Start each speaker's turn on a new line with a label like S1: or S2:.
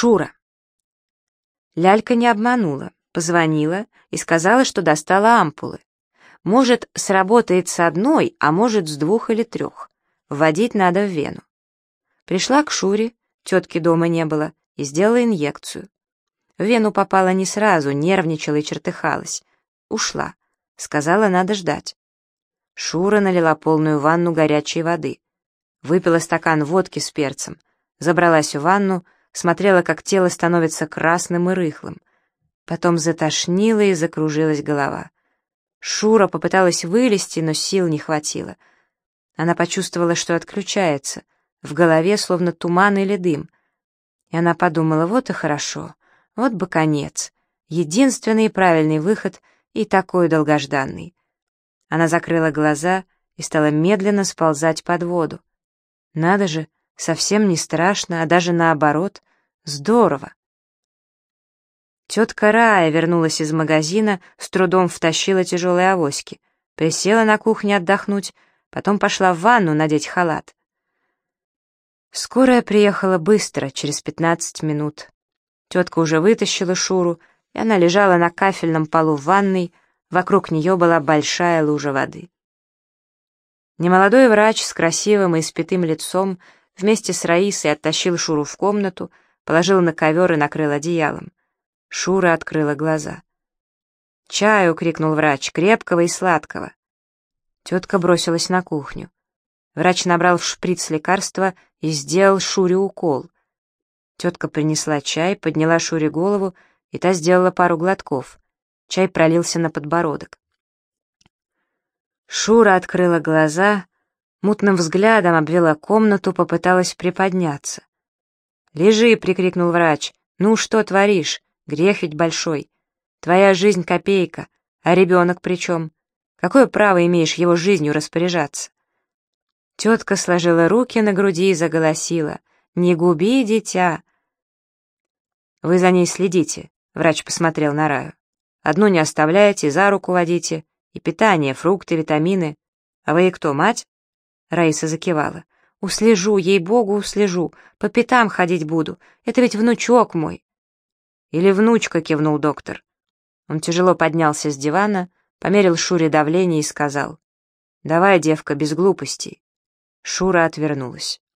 S1: Шура. Лялька не обманула, позвонила и сказала, что достала ампулы. Может, сработает с одной, а может, с двух или трех. Вводить надо в вену. Пришла к Шуре, тетки дома не было, и сделала инъекцию. В вену попала не сразу, нервничала и чертыхалась. Ушла. Сказала, надо ждать. Шура налила полную ванну горячей воды. Выпила стакан водки с перцем. Забралась в ванну, смотрела, как тело становится красным и рыхлым. Потом затошнила и закружилась голова. Шура попыталась вылезти, но сил не хватило. Она почувствовала, что отключается. В голове словно туман или дым. И она подумала, вот и хорошо, вот бы конец. Единственный и правильный выход и такой долгожданный. Она закрыла глаза и стала медленно сползать под воду. Надо же, совсем не страшно, а даже наоборот, здорово. Тетка Рая вернулась из магазина, с трудом втащила тяжелые авоськи, присела на кухне отдохнуть, потом пошла в ванну надеть халат. Скорая приехала быстро, через пятнадцать минут. Тетка уже вытащила Шуру, и она лежала на кафельном полу в ванной, вокруг нее была большая лужа воды. Немолодой врач с красивым и испятым лицом вместе с Раисой оттащил Шуру в комнату, положил на ковер и накрыл одеялом. Шура открыла глаза. «Чаю!» — крикнул врач, крепкого и сладкого. Тетка бросилась на кухню. Врач набрал в шприц лекарства и сделал Шуре укол. Тетка принесла чай, подняла Шуре голову, и та сделала пару глотков. Чай пролился на подбородок. Шура открыла глаза, мутным взглядом обвела комнату, попыталась приподняться. «Лежи!» — прикрикнул врач. «Ну, что творишь? Грех ведь большой. Твоя жизнь — копейка, а ребенок при чем? Какое право имеешь его жизнью распоряжаться?» Тетка сложила руки на груди и заголосила. «Не губи, дитя!» «Вы за ней следите», — врач посмотрел на Раю. «Одну не оставляете, за руку водите. И питание, фрукты, витамины. А вы и кто, мать?» Раиса закивала. «Услежу, ей-богу, услежу. По пятам ходить буду. Это ведь внучок мой». «Или внучка», — кивнул доктор. Он тяжело поднялся с дивана, померил Шуре давление и сказал. «Давай, девка, без глупостей». Шура отвернулась.